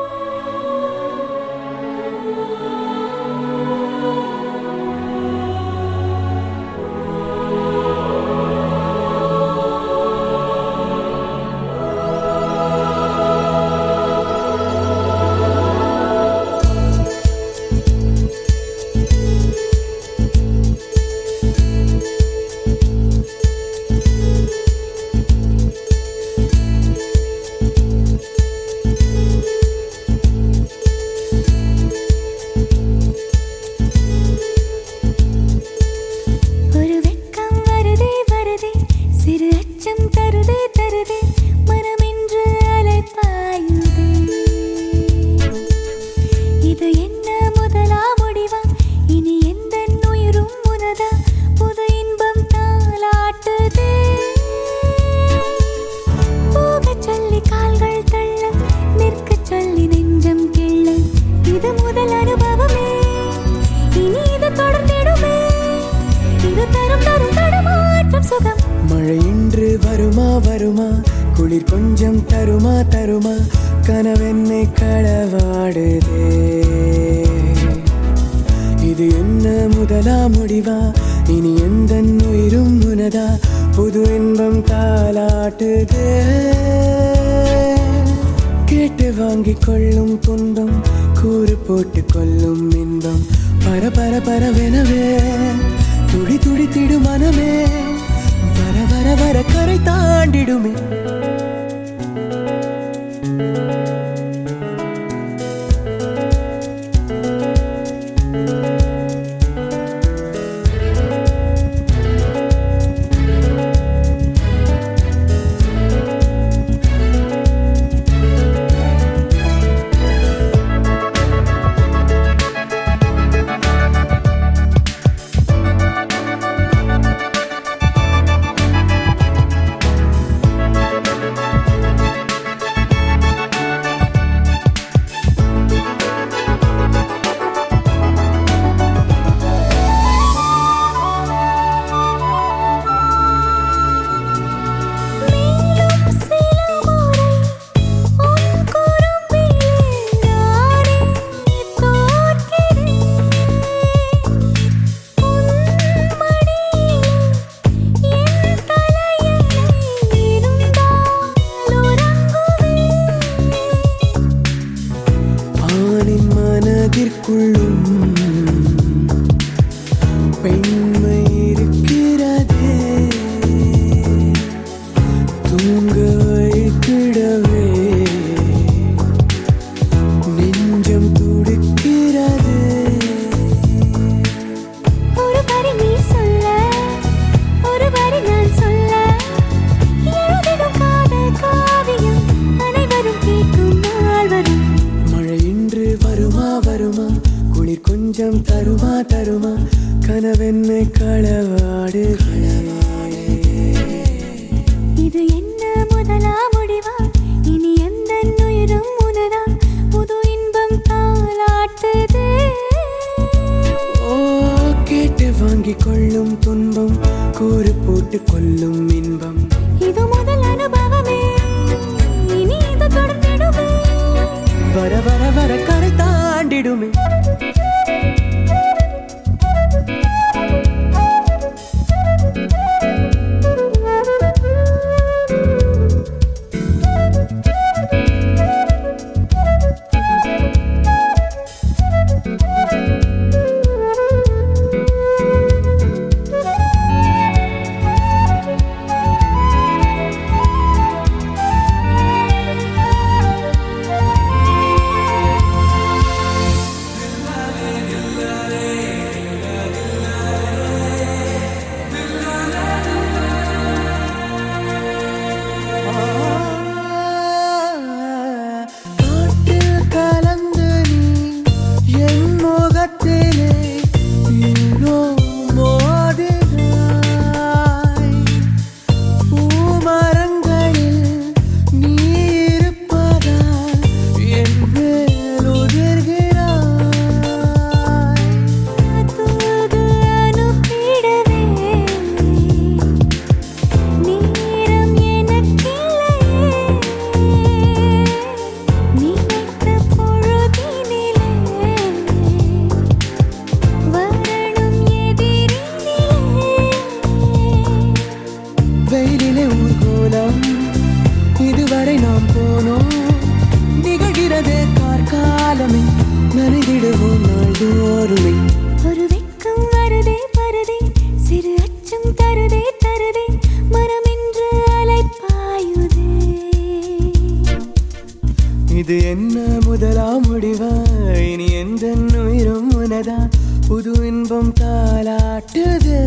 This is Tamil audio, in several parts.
Oh. தரும் தரும் தடுமாற்றம் சுகம். மழை இன்று வருமா வருமா? குளிர் கொஞ்சம் தருமா தருமா? கனவென்னை களவாடுதே. இது என்ன முதலா முடிவா? இனி எந்த உயிரும் உனதா? புது இன்பம் தாளாட்டுதே. கேட்டு வாங்கி கொள்ளும் துன்பம் கூறு போட்டு கொள்ளும் இன்பம். பர பர பரவெனவே துடி துடித்திடும் மனமே வர வர வர கரை தாண்டிடுமே. மனதிற்குள்ளும் பெண்மை இருக்கிறதே. தூங்க வைத்திடவே. கொஞ்சம் தருமா தருமா? கனவென்னை களவாடு. இது என்ன முதலா முடிவா? இனி எந்த உயிரும் உனதா புது இன்பம் தாளாட்டுதே. ஓ கேட்டு வாங்கிக் கொள்ளும் துன்பம் கூறு போட்டு கொள்ளும் உயிரும் உனதா புது இன்பம் தாலாட்டுது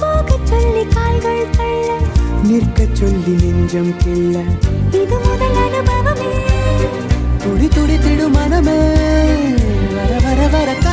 போகச் சொல்லி கால்கள் தள்ள. நிற்கச் சொல்லி நெஞ்சம் கிள்ள. இது முதல் அனுபவமே. துடி துடி திடு மனமே. வர வர வர